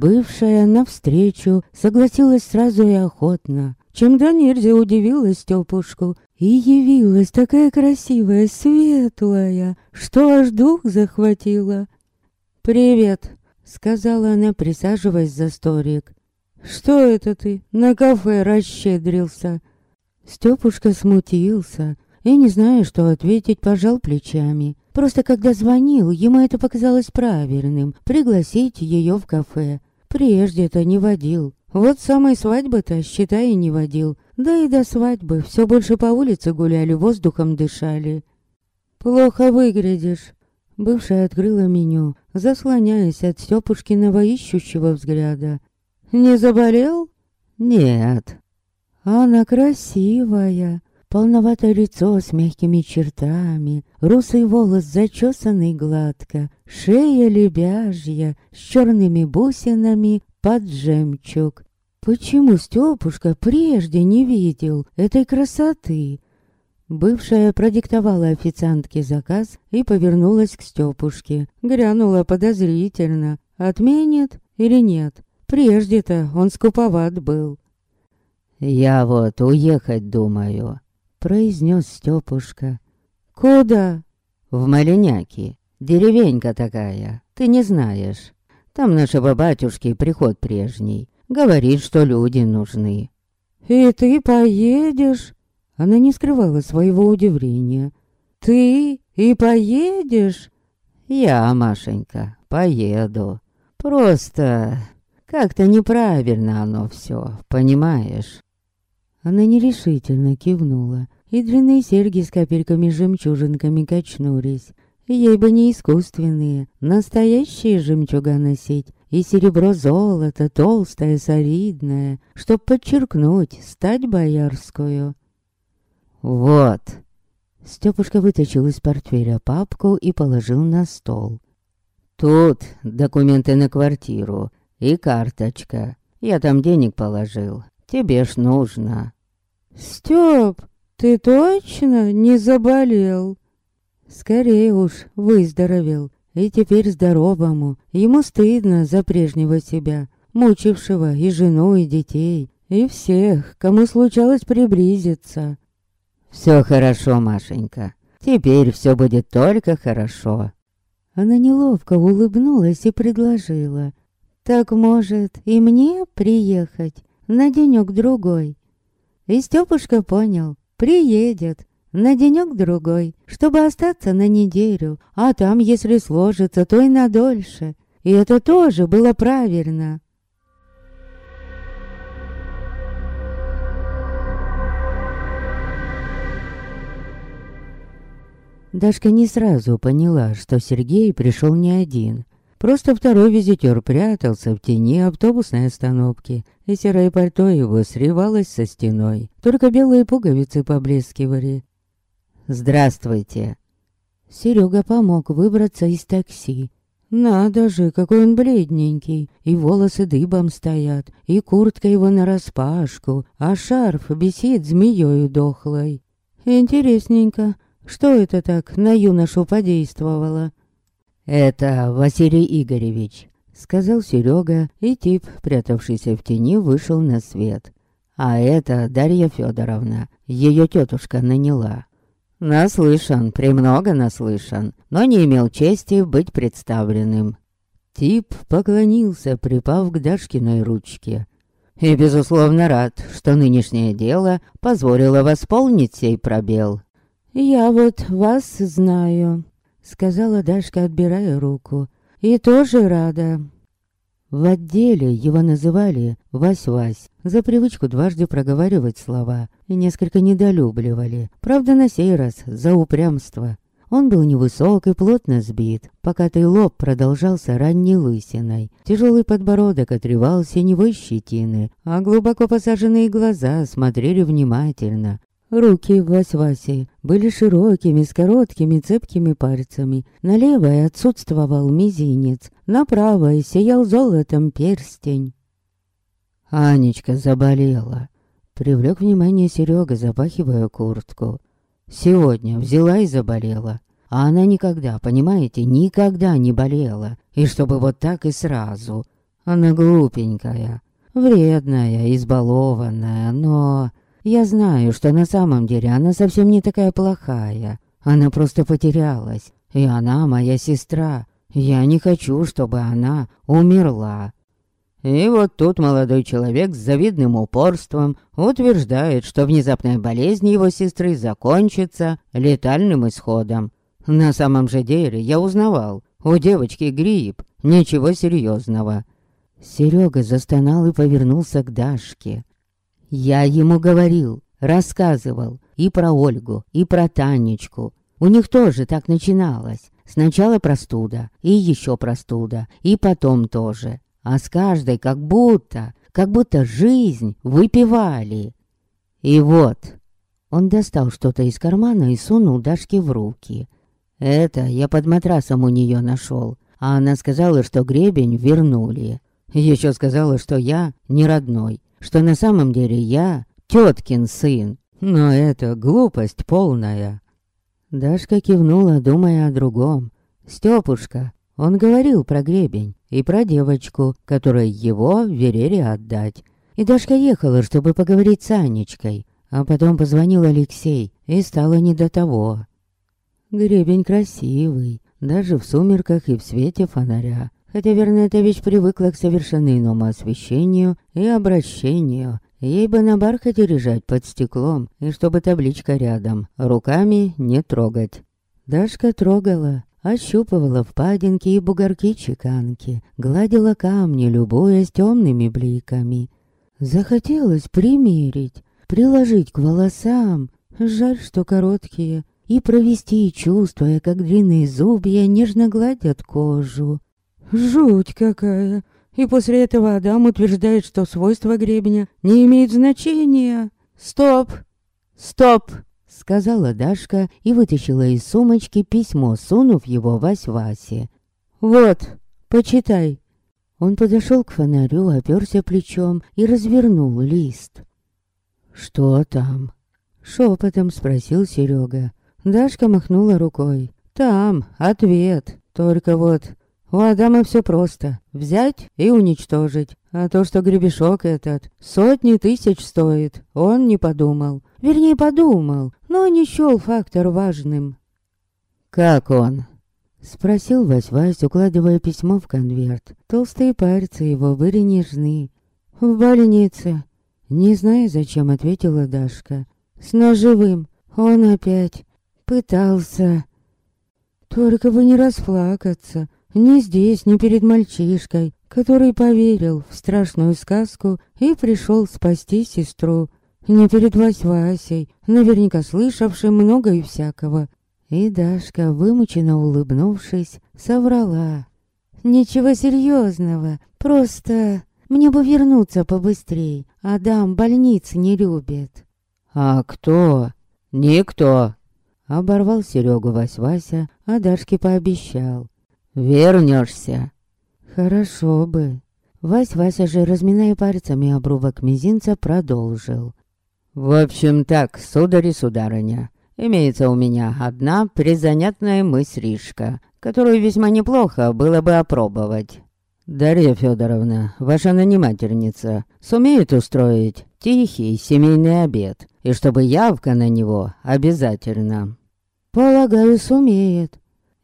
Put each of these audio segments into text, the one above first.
Бывшая навстречу согласилась сразу и охотно, чем да нельзя удивилась Стёпушку. И явилась такая красивая, светлая, что аж дух захватила. «Привет», — сказала она, присаживаясь за столик. «Что это ты? На кафе расщедрился?» Стёпушка смутился и, не зная, что ответить, пожал плечами. Просто когда звонил, ему это показалось правильным — пригласить ее в кафе. Прежде-то не водил. Вот самой свадьбы-то, считай, и не водил. Да и до свадьбы все больше по улице гуляли, воздухом дышали. «Плохо выглядишь». Бывшая открыла меню, заслоняясь от Стёпушкиного ищущего взгляда. «Не заболел?» «Нет». «Она красивая, Полноватое лицо с мягкими чертами, русый волос зачесанный гладко, шея лебяжья с черными бусинами под жемчуг. Почему Стёпушка прежде не видел этой красоты? Бывшая продиктовала официантке заказ и повернулась к Стёпушке. Грянула подозрительно. Отменит или нет? Прежде-то он скуповат был. «Я вот уехать думаю», произнес Степушка. «Куда?» «В Малиняки. Деревенька такая, ты не знаешь. Там нашего батюшки приход прежний. Говорит, что люди нужны». «И ты поедешь?» Она не скрывала своего удивления. «Ты и поедешь?» «Я, Машенька, поеду. Просто как-то неправильно оно все, понимаешь?» Она нерешительно кивнула, и длинные серьги с капельками-жемчужинками качнулись. Ей бы не искусственные, настоящие жемчуга носить, и серебро-золото толстое, солидное, чтоб подчеркнуть, стать боярскую. «Вот!» Стёпушка вытащил из портфеля папку и положил на стол. «Тут документы на квартиру и карточка. Я там денег положил. Тебе ж нужно. Стёп, ты точно не заболел? Скорее уж выздоровел. И теперь здоровому. Ему стыдно за прежнего себя, мучившего и жену, и детей, и всех, кому случалось приблизиться. Все хорошо, Машенька. Теперь все будет только хорошо. Она неловко улыбнулась и предложила. «Так, может, и мне приехать? На денёк-другой. И Стёпушка понял, приедет на денёк-другой, чтобы остаться на неделю, а там, если сложится, то и на дольше. И это тоже было правильно. Дашка не сразу поняла, что Сергей пришел не один. Просто второй визитер прятался в тени автобусной остановки, и серое пальто его срывалось со стеной. Только белые пуговицы поблескивали. «Здравствуйте!» Серега помог выбраться из такси. Надо же, какой он бледненький, и волосы дыбом стоят, и куртка его нараспашку, а шарф бесит змеёю дохлой. Интересненько, что это так на юношу подействовало? «Это Василий Игоревич», — сказал Серега, и тип, прятавшийся в тени, вышел на свет. «А это Дарья Федоровна, ее тетушка наняла». «Наслышан, премного наслышан, но не имел чести быть представленным». Тип поклонился, припав к Дашкиной ручке. «И, безусловно, рад, что нынешнее дело позволило восполнить сей пробел». «Я вот вас знаю», Сказала Дашка, отбирая руку. И тоже рада. В отделе его называли Вась-Вась, за привычку дважды проговаривать слова, и несколько недолюбливали. Правда, на сей раз за упрямство. Он был невысок и плотно сбит, покатый лоб продолжался ранней лысиной. Тяжелый подбородок отревал синевой щетины, а глубоко посаженные глаза смотрели внимательно, Руки Вась-Васи были широкими, с короткими цепкими пальцами. На левой отсутствовал мизинец, на правой сиял золотом перстень. Анечка заболела. Привлек внимание Серега, запахивая куртку. Сегодня взяла и заболела. А она никогда, понимаете, никогда не болела. И чтобы вот так и сразу. Она глупенькая, вредная, избалованная, но... Я знаю, что на самом деле она совсем не такая плохая. Она просто потерялась. И она моя сестра. Я не хочу, чтобы она умерла. И вот тут молодой человек с завидным упорством утверждает, что внезапная болезнь его сестры закончится летальным исходом. На самом же деле я узнавал, у девочки грипп, ничего серьезного. Серега застонал и повернулся к Дашке. Я ему говорил, рассказывал и про Ольгу, и про Танечку. У них тоже так начиналось. Сначала простуда, и еще простуда, и потом тоже а с каждой как будто, как будто жизнь выпивали. И вот, он достал что-то из кармана и сунул Дашке в руки. Это я под матрасом у нее нашел, а она сказала, что гребень вернули. Еще сказала, что я не родной, что на самом деле я теткин сын. Но это глупость полная. Дашка кивнула, думая о другом. Стёпушка, он говорил про гребень и про девочку, которой его велели отдать. И Дашка ехала, чтобы поговорить с Анечкой, а потом позвонил Алексей, и стало не до того. Гребень красивый, даже в сумерках и в свете фонаря. Хотя, вещь привыкла к совершенно иному освещению и обращению. Ей бы на бархате лежать под стеклом, и чтобы табличка рядом, руками не трогать. Дашка трогала, Ощупывала впадинки и бугорки чеканки, гладила камни, любуясь темными бликами. Захотелось примерить, приложить к волосам, жаль, что короткие, и провести, чувствуя, как длинные зубья нежно гладят кожу. Жуть какая! И после этого Адам утверждает, что свойства гребня не имеют значения. Стоп! Стоп! сказала Дашка и вытащила из сумочки письмо, сунув его Вась-Васе. «Вот, почитай». Он подошел к фонарю, оперся плечом и развернул лист. «Что там?» Шепотом спросил Серега. Дашка махнула рукой. «Там, ответ. Только вот у Адама все просто. Взять и уничтожить. А то, что гребешок этот сотни тысяч стоит, он не подумал. Вернее, подумал, но не счел фактор важным. «Как он?» Спросил Вась-Вась, укладывая письмо в конверт. Толстые пальцы его были нежны. «В больнице». Не знаю, зачем ответила Дашка. «С ножевым. Он опять пытался». «Только бы не расплакаться. Ни здесь, ни перед мальчишкой, который поверил в страшную сказку и пришел спасти сестру. Не перед Вась-Васей, наверняка слышавшим много и всякого. И Дашка, вымученно улыбнувшись, соврала. «Ничего серьезного, просто мне бы вернуться побыстрей. Адам больниц не любит». «А кто?» «Никто!» Оборвал Серегу Вась-Вася, а Дашке пообещал. Вернешься. Хорошо бы. Вась-Вася же, разминая пальцами обрубок мизинца, продолжил. В общем так, сударь и сударыня, имеется у меня одна призанятная мыслишка, которую весьма неплохо было бы опробовать. Дарья Федоровна, ваша нанимательница, сумеет устроить тихий семейный обед, и чтобы явка на него обязательно. Полагаю, сумеет.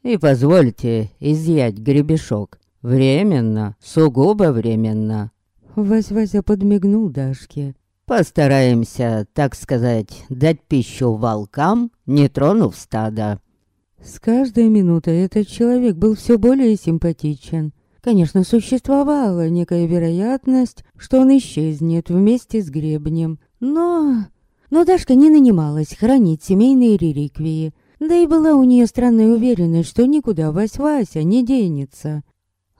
И позвольте изъять гребешок. Временно, сугубо временно. Вась-Вася подмигнул Дашке. Постараемся, так сказать, дать пищу волкам, не тронув стада. С каждой минутой этот человек был все более симпатичен. Конечно, существовала некая вероятность, что он исчезнет вместе с гребнем. Но... Но Дашка не нанималась хранить семейные реликвии. Да и была у нее странная уверенность, что никуда Вась-Вася не денется.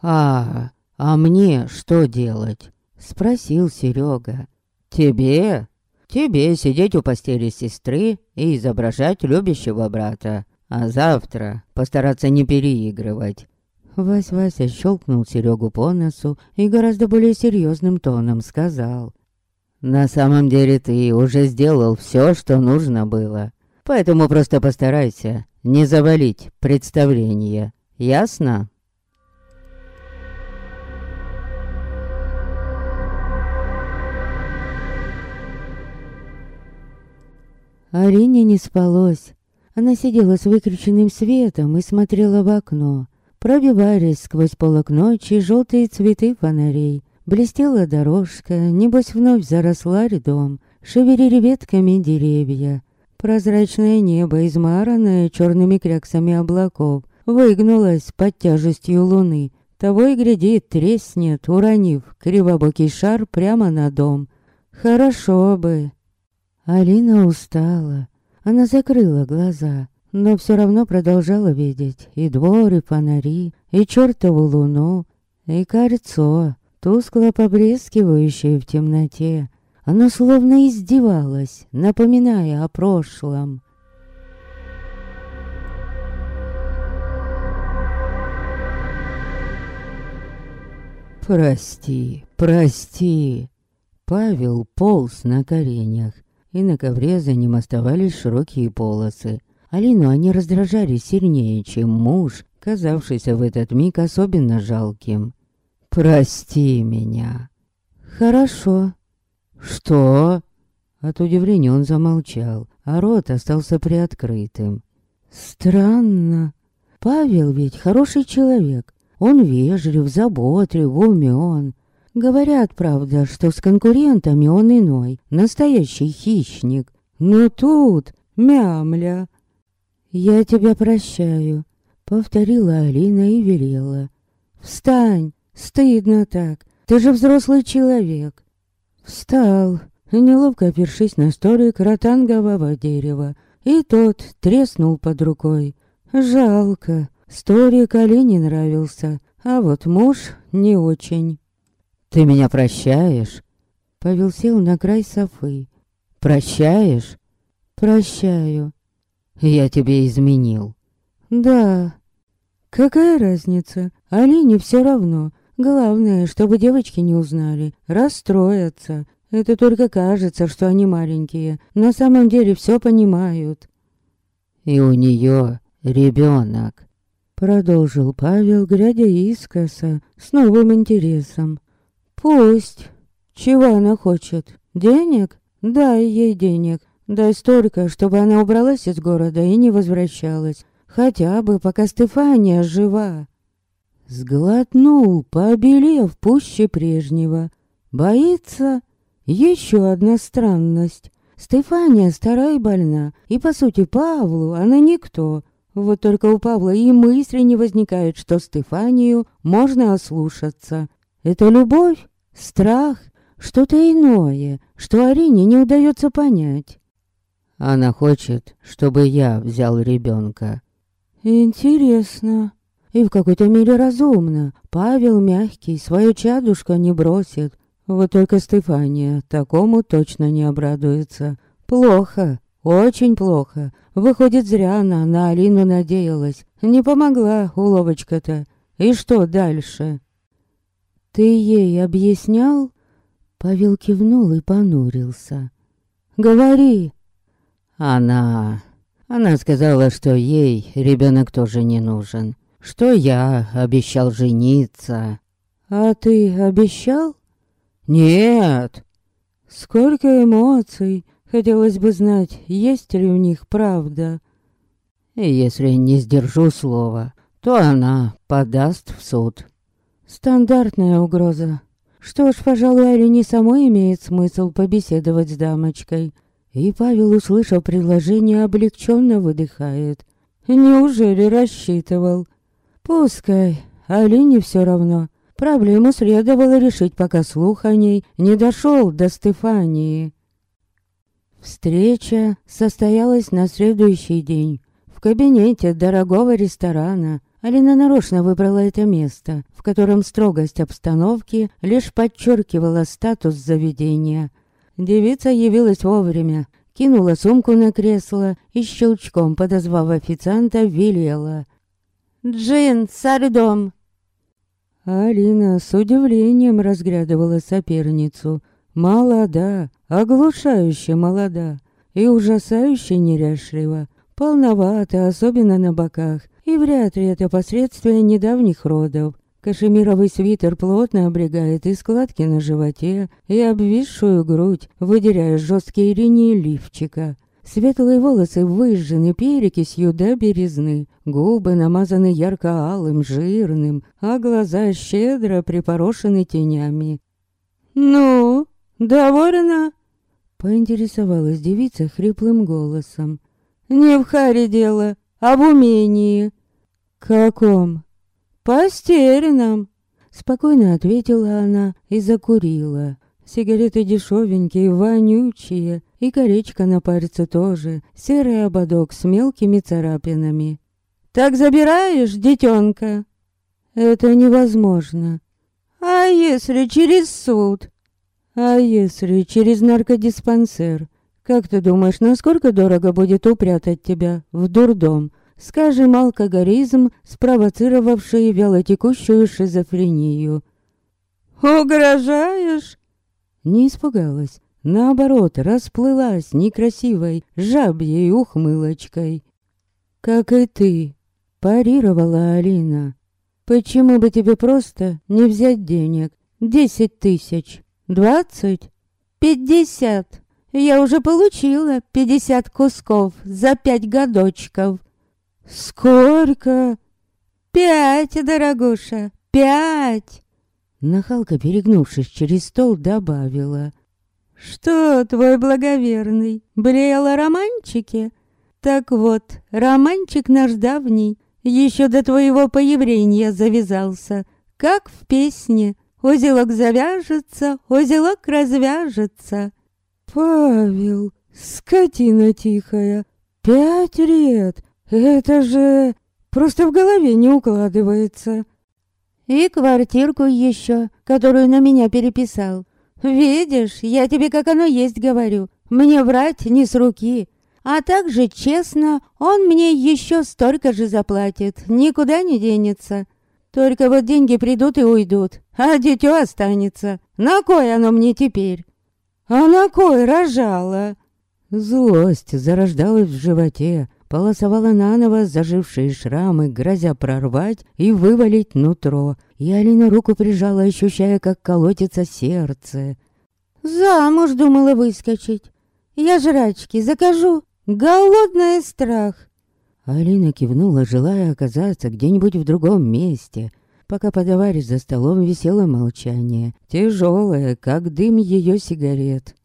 «А, а мне что делать?» — спросил Серега. «Тебе? Тебе сидеть у постели сестры и изображать любящего брата, а завтра постараться не переигрывать». Вась-Вася щелкнул Серегу по носу и гораздо более серьезным тоном сказал. «На самом деле ты уже сделал все, что нужно было. Поэтому просто постарайся не завалить представление. Ясно? Арине не спалось. Она сидела с выключенным светом и смотрела в окно, Пробивались сквозь полок ночи желтые цветы фонарей. Блестела дорожка, небось вновь заросла рядом, шевелили ветками деревья. Прозрачное небо, измаранное черными кряксами облаков, выгнулось под тяжестью луны. Того и глядит, треснет, уронив кривобокий шар прямо на дом. Хорошо бы. Алина устала. Она закрыла глаза, но все равно продолжала видеть и двор, и фонари, и чертову луну, и кольцо, тускло поблескивающее в темноте. Оно словно издевалось, напоминая о прошлом. «Прости, прости!» Павел полз на коренях, и на ковре за ним оставались широкие полосы. Алину они раздражали сильнее, чем муж, казавшийся в этот миг особенно жалким. «Прости меня!» «Хорошо», «Что?» От удивления он замолчал, а рот остался приоткрытым. «Странно. Павел ведь хороший человек. Он вежлив, заботлив, умен. Говорят, правда, что с конкурентами он иной, настоящий хищник. Но тут мямля. «Я тебя прощаю», — повторила Алина и велела. «Встань, стыдно так, ты же взрослый человек. Встал, неловко опершись на столик ротангового дерева, и тот треснул под рукой. Жалко, столик Али не нравился, а вот муж не очень. «Ты меня прощаешь?» Павел сел на край софы. «Прощаешь?» «Прощаю». «Я тебе изменил». «Да». «Какая разница? Алине все равно. Главное, чтобы девочки не узнали, расстроятся. Это только кажется, что они маленькие. На самом деле все понимают. И у нее ребенок. Продолжил Павел, глядя искоса, с новым интересом. Пусть. Чего она хочет? Денег? Дай ей денег. Дай столько, чтобы она убралась из города и не возвращалась. Хотя бы, пока Стефания жива. Сглотнул, побелев пуще прежнего. Боится? Еще одна странность. Стефания старая и больна, и, по сути, Павлу она никто. Вот только у Павла и мысли не возникает, что Стефанию можно ослушаться. Это любовь? Страх? Что-то иное, что Арине не удается понять. Она хочет, чтобы я взял ребенка. Интересно. И в какой-то мере разумно. Павел мягкий, свою чадушка не бросит. Вот только Стефания такому точно не обрадуется. Плохо, очень плохо. Выходит, зря она на Алину надеялась. Не помогла уловочка-то. И что дальше? Ты ей объяснял? Павел кивнул и понурился. Говори. Она... Она сказала, что ей ребенок тоже не нужен что я обещал жениться. А ты обещал? Нет. Сколько эмоций. Хотелось бы знать, есть ли у них правда. И если не сдержу слова, то она подаст в суд. Стандартная угроза. Что ж, пожалуй, Арине самой имеет смысл побеседовать с дамочкой. И Павел, услышав предложение, облегченно выдыхает. Неужели рассчитывал? Пускай, Алине все равно. Проблему следовало решить, пока слух о ней не дошел до Стефании. Встреча состоялась на следующий день. В кабинете дорогого ресторана Алина нарочно выбрала это место, в котором строгость обстановки лишь подчеркивала статус заведения. Девица явилась вовремя, кинула сумку на кресло и щелчком, подозвав официанта, велела. Джин, сардом!» Алина с удивлением разглядывала соперницу. Молода, оглушающе молода и ужасающе неряшлива. Полновата, особенно на боках, и вряд ли это последствия недавних родов. Кашемировый свитер плотно облегает и складки на животе, и обвисшую грудь, выделяя жесткие линии лифчика. Светлые волосы выжжены перекисью до березны, губы намазаны ярко-алым, жирным, а глаза щедро припорошены тенями. «Ну, довольна?» Поинтересовалась девица хриплым голосом. «Не в харе дело, а в умении». «Каком?» «Постерянном», — спокойно ответила она и закурила. Сигареты дешевенькие, вонючие, и коречка на пальце тоже, серый ободок с мелкими царапинами. «Так забираешь, детенка?» «Это невозможно». «А если через суд?» «А если через наркодиспансер? Как ты думаешь, насколько дорого будет упрятать тебя в дурдом?» Скажем, алкоголизм, спровоцировавший вялотекущую шизофрению. «Угрожаешь?» Не испугалась, наоборот, расплылась некрасивой жабьей ухмылочкой. «Как и ты», — парировала Алина. «Почему бы тебе просто не взять денег? Десять тысяч? Двадцать? Пятьдесят? Я уже получила пятьдесят кусков за пять годочков». «Сколько?» «Пять, дорогуша, пять!» Нахалка, перегнувшись через стол, добавила. «Что, твой благоверный, блеял о романчике? Так вот, романчик наш давний, еще до твоего появления завязался, как в песне. Узелок завяжется, узелок развяжется». «Павел, скотина тихая, пять лет, это же просто в голове не укладывается». И квартирку еще, которую на меня переписал. Видишь, я тебе как оно есть говорю. Мне врать не с руки. А также, честно, он мне еще столько же заплатит. Никуда не денется. Только вот деньги придут и уйдут, а дитё останется. На кой оно мне теперь? А на кой рожала? Злость зарождалась в животе, полосовала наново зажившие шрамы, грозя прорвать и вывалить нутро. И Алина руку прижала, ощущая, как колотится сердце. «Замуж думала выскочить. Я жрачки закажу. Голодная страх». Алина кивнула, желая оказаться где-нибудь в другом месте. Пока подаварь за столом висело молчание, тяжелое, как дым ее сигарет.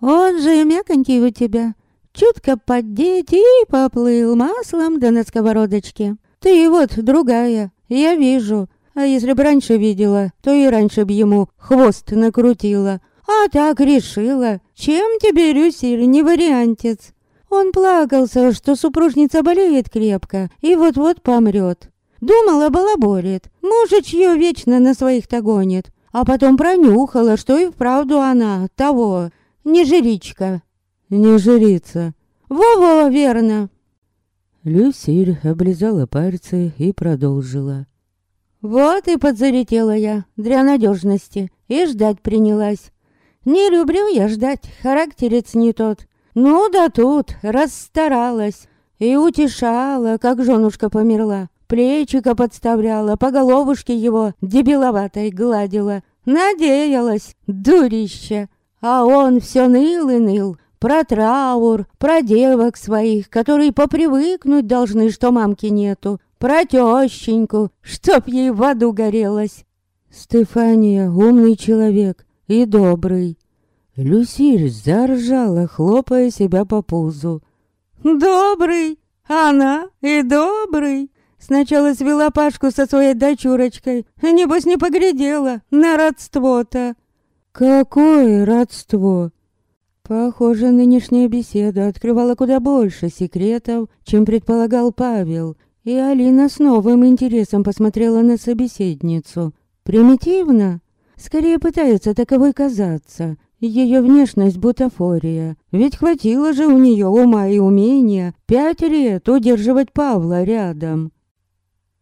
«Он же мяконький у тебя, чутко поддеть и поплыл маслом да на сковородочке. Ты вот другая, я вижу. А если бы раньше видела, то и раньше бы ему хвост накрутила. А так решила, чем тебе, Рюсиль, не вариантец. Он плакался, что супружница болеет крепко и вот-вот помрет. Думала, балаболит, мужичье вечно на своих-то гонит. А потом пронюхала, что и вправду она того, не жричка. Не жрица. Во-во, верно. Люсиль облизала пальцы и продолжила. Вот и подзалетела я для надежности и ждать принялась. Не люблю я ждать, характерец не тот. Ну да тут расстаралась и утешала, как женушка померла. Плечика подставляла, по головушке его дебиловатой гладила. Надеялась, дурище. А он все ныл и ныл, про траур, про девок своих, которые попривыкнуть должны, что мамки нету, про тещеньку, чтоб ей в аду горелось. Стефания умный человек и добрый. Люсиль заржала, хлопая себя по пузу. «Добрый! Она и добрый!» Сначала свела Пашку со своей дочурочкой, небось не поглядела на родство-то. «Какое родство?» Похоже, нынешняя беседа открывала куда больше секретов, чем предполагал Павел, и Алина с новым интересом посмотрела на собеседницу. Примитивно? Скорее пытается таковой казаться. Ее внешность бутафория. Ведь хватило же у нее ума и умения пять лет удерживать Павла рядом.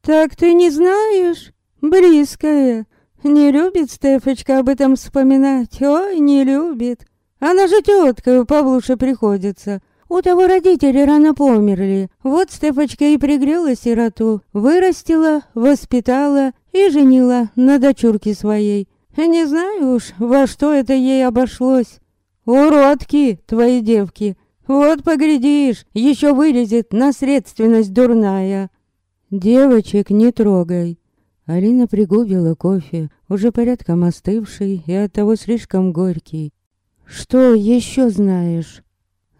«Так ты не знаешь? Близкая. Не любит Стефочка об этом вспоминать. Ой, не любит. Она же тетка Павлуше приходится. У того родители рано померли. Вот Стефочка и пригрела сироту, вырастила, воспитала и женила на дочурке своей. Не знаю уж, во что это ей обошлось. Уродки твои девки. Вот поглядишь, еще вылезет наследственность дурная. Девочек не трогай. Алина пригубила кофе, уже порядком остывший и оттого слишком горький. Что еще знаешь?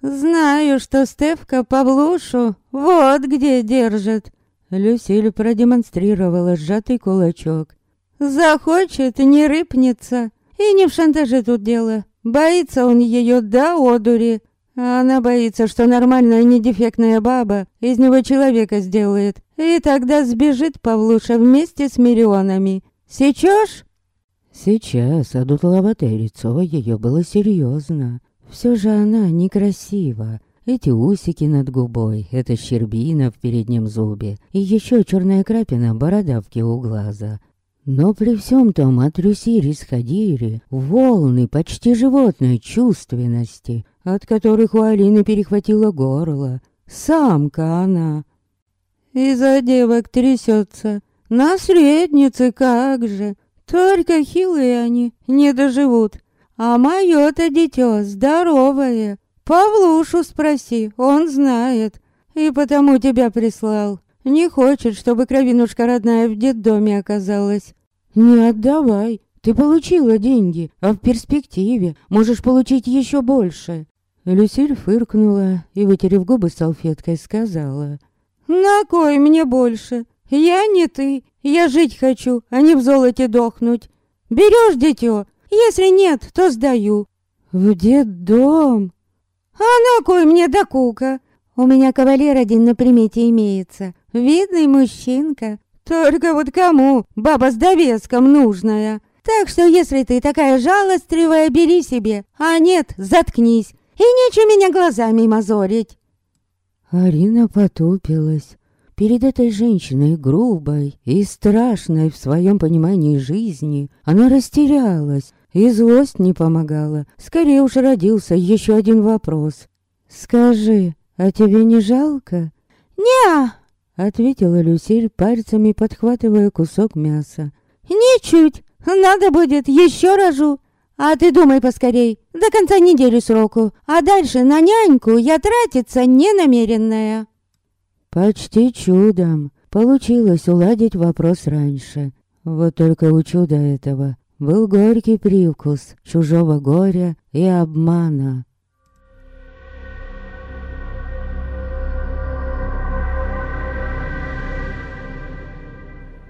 Знаю, что Стевка Павлушу вот где держит. Люсиль продемонстрировала сжатый кулачок. Захочет, не рыпнется. И не в шантаже тут дело. Боится он ее до одури. А она боится, что нормальная недефектная баба из него человека сделает. И тогда сбежит Павлуша вместе с миллионами. Сечешь? Сейчас, а дутловатое лицо ее было серьезно. Все же она некрасива. Эти усики над губой, эта щербина в переднем зубе и еще черная крапина бородавки у глаза. Но при всем том от Люси исходили волны почти животной чувственности, от которых у Алины перехватило горло. Самка она. Из-за девок трясется. Наследницы как же. Только хилые они, не доживут. А мое-то дитё здоровое. Павлушу спроси, он знает. И потому тебя прислал. Не хочет, чтобы кровинушка родная в детдоме оказалась. Не отдавай. Ты получила деньги, а в перспективе можешь получить еще больше. Люсиль фыркнула и, вытерев губы салфеткой, сказала. «На кой мне больше? Я не ты. Я жить хочу, а не в золоте дохнуть. Берешь дитё? Если нет, то сдаю». «В детдом?» «А на кой мне докука? У меня кавалер один на примете имеется. Видный мужчинка. Только вот кому? Баба с довеском нужная. Так что если ты такая жалостливая, бери себе. А нет, заткнись. И нечего меня глазами мозолить. Арина потупилась. Перед этой женщиной грубой и страшной в своем понимании жизни она растерялась, и злость не помогала. Скорее уж родился еще один вопрос. «Скажи, а тебе не жалко?» «Не-а!» ответила Люсиль, пальцами подхватывая кусок мяса. «Ничуть! Надо будет, еще рожу! А ты думай поскорей, до конца недели сроку, а дальше на няньку я тратиться не намеренная». Почти чудом получилось уладить вопрос раньше. Вот только у чуда этого был горький привкус чужого горя и обмана.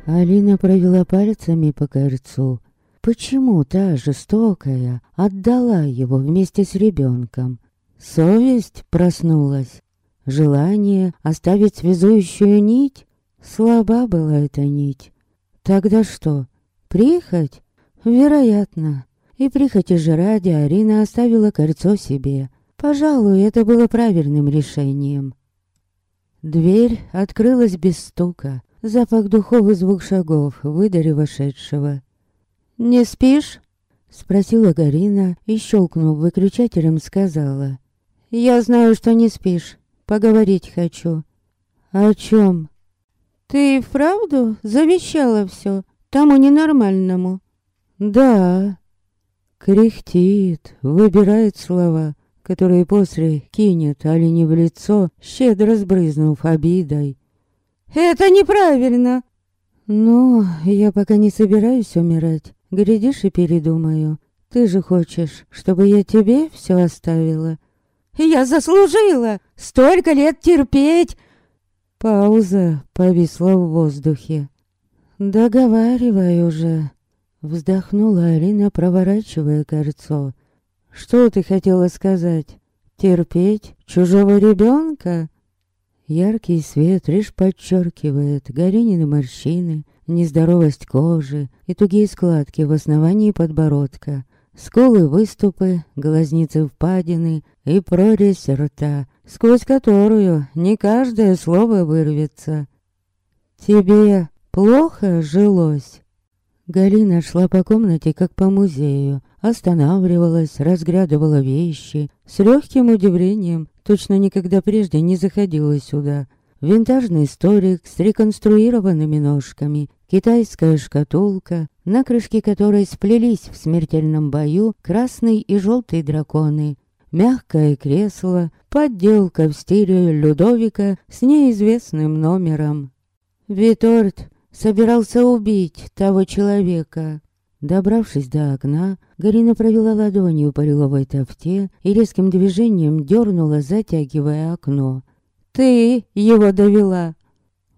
Алина провела пальцами по кольцу. Почему та жестокая отдала его вместе с ребенком? Совесть проснулась. Желание оставить связующую нить? Слаба была эта нить. Тогда что? Прихоть? Вероятно. И прихоти же ради Арина оставила кольцо себе. Пожалуй, это было правильным решением. Дверь открылась без стука. Запах духов и звук шагов выдали вошедшего. «Не спишь?» Спросила Гарина и, щелкнув выключателем, сказала. «Я знаю, что не спишь. Поговорить хочу». «О чем?» «Ты вправду завещала все тому ненормальному?» «Да». Кряхтит, выбирает слова, которые после кинет Алине в лицо, щедро сбрызнув обидой. Это неправильно. Ну, я пока не собираюсь умирать. Глядишь и передумаю. Ты же хочешь, чтобы я тебе все оставила? Я заслужила столько лет терпеть. Пауза повисла в воздухе. «Договаривай уже», — вздохнула Алина, проворачивая кольцо. «Что ты хотела сказать? Терпеть чужого ребенка?» Яркий свет лишь подчеркивает Горенины морщины, нездоровость кожи и тугие складки в основании подбородка, скулы выступы, глазницы впадины и прорезь рта, сквозь которую не каждое слово вырвется. «Тебе плохо жилось?» Галина шла по комнате, как по музею, останавливалась, разглядывала вещи, с легким удивлением Точно никогда прежде не заходила сюда. Винтажный столик с реконструированными ножками, китайская шкатулка, на крышке которой сплелись в смертельном бою красный и желтый драконы. Мягкое кресло, подделка в стиле Людовика с неизвестным номером. Виторт собирался убить того человека. Добравшись до окна, Гарина провела ладонью по лиловой тофте и резким движением дернула, затягивая окно. «Ты его довела!»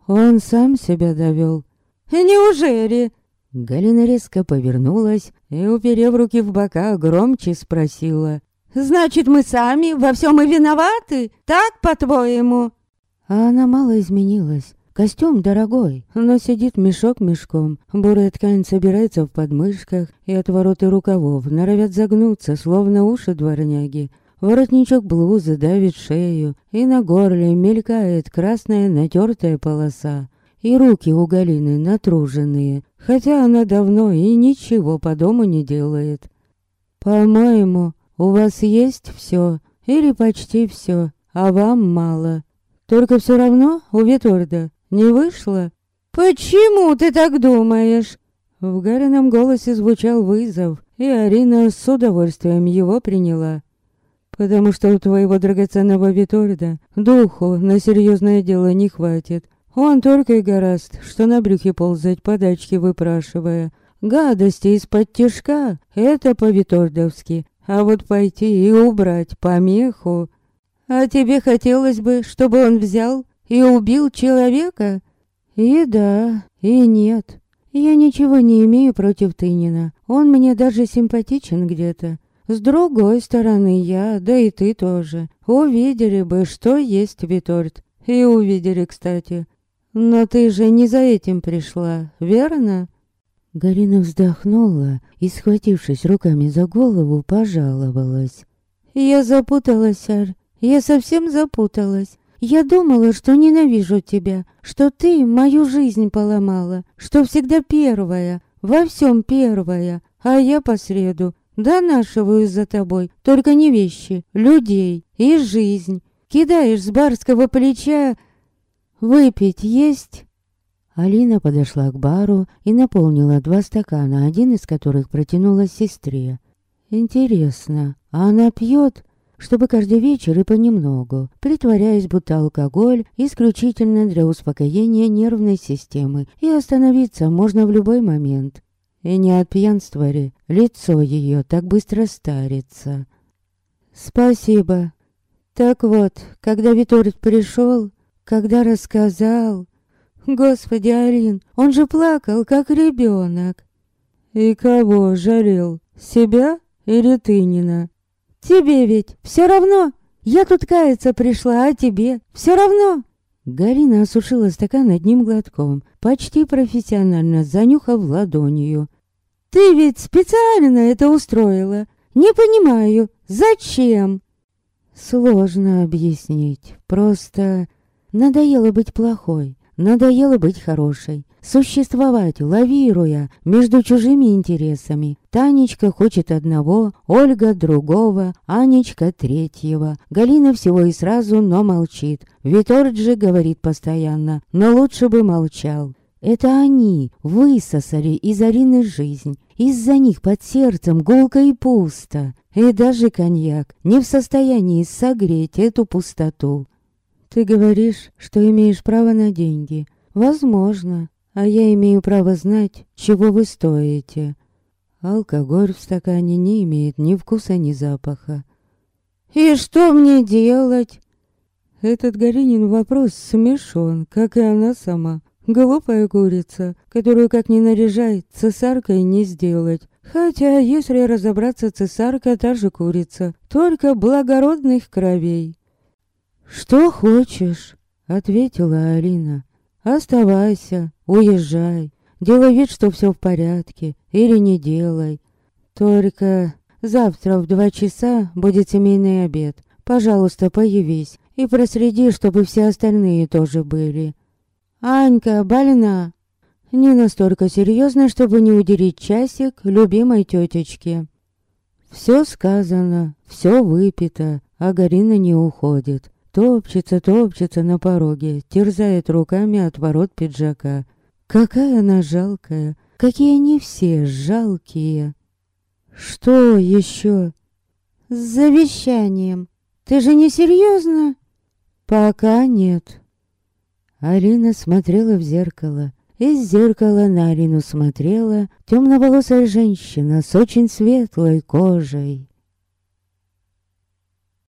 «Он сам себя довел». «Неужели?» Галина резко повернулась и, уперев руки в бока, громче спросила. «Значит, мы сами во всем и виноваты? Так, по-твоему?» А она мало изменилась. Костюм дорогой, но сидит мешок мешком. Бурая ткань собирается в подмышках, и отвороты рукавов норовят загнуться, словно уши дворняги. Воротничок блузы давит шею, и на горле мелькает красная натертая полоса. И руки у Галины натруженные, хотя она давно и ничего по дому не делает. «По-моему, у вас есть все, или почти все, а вам мало. Только все равно у Виторда не вышло? Почему ты так думаешь? В Гарином голосе звучал вызов, и Арина с удовольствием его приняла. Потому что у твоего драгоценного Виторда духу на серьезное дело не хватит. Он только и гораст, что на брюхе ползать подачки выпрашивая. Гадости из-под тишка — это по-витордовски, а вот пойти и убрать помеху. А тебе хотелось бы, чтобы он взял и убил человека? И да, и нет. Я ничего не имею против Тынина. Он мне даже симпатичен где-то. С другой стороны, я, да и ты тоже, увидели бы, что есть Виторт. И увидели, кстати. Но ты же не за этим пришла, верно? Галина вздохнула и, схватившись руками за голову, пожаловалась. «Я запуталась, Ар, я совсем запуталась. Я думала, что ненавижу тебя, что ты мою жизнь поломала, что всегда первая, во всем первая, а я по среду донашиваю за тобой, только не вещи, людей и жизнь. Кидаешь с барского плеча... Выпить есть?» Алина подошла к бару и наполнила два стакана, один из которых протянула сестре. «Интересно, а она пьет чтобы каждый вечер и понемногу, притворяясь, будто алкоголь исключительно для успокоения нервной системы, и остановиться можно в любой момент. И не от пьянства ли лицо ее так быстро старится. «Спасибо. Так вот, когда Виторит пришел, когда рассказал... Господи, Алин, он же плакал, как ребенок. И кого жалел, себя или Тынина?» Тебе ведь все равно. Я тут каяться пришла, а тебе все равно. Галина осушила стакан одним глотком, почти профессионально занюхав ладонью. «Ты ведь специально это устроила. Не понимаю, зачем?» «Сложно объяснить. Просто надоело быть плохой, надоело быть хорошей существовать, лавируя между чужими интересами. Танечка хочет одного, Ольга другого, Анечка третьего. Галина всего и сразу, но молчит. Виторд же говорит постоянно, но лучше бы молчал. Это они высосали из Арины жизнь. Из-за них под сердцем гулко и пусто. И даже коньяк не в состоянии согреть эту пустоту. Ты говоришь, что имеешь право на деньги. Возможно, а я имею право знать, чего вы стоите. Алкоголь в стакане не имеет ни вкуса, ни запаха. «И что мне делать?» Этот Горинин вопрос смешон, как и она сама. Глупая курица, которую, как ни наряжай, цесаркой не сделать. Хотя, если разобраться, цесарка та же курица, только благородных кровей. «Что хочешь?» — ответила Алина. Оставайся, уезжай, делай вид, что все в порядке, или не делай. Только завтра в два часа будет семейный обед. Пожалуйста, появись и проследи, чтобы все остальные тоже были. Анька больна. Не настолько серьезно, чтобы не уделить часик любимой тетечке. Все сказано, все выпито, а Гарина не уходит. Топчется, топчется на пороге, терзает руками от ворот пиджака. Какая она жалкая, какие они все жалкие. Что еще? С завещанием. Ты же не серьезно? Пока нет. Арина смотрела в зеркало. Из зеркала на Арину смотрела темноволосая женщина с очень светлой кожей.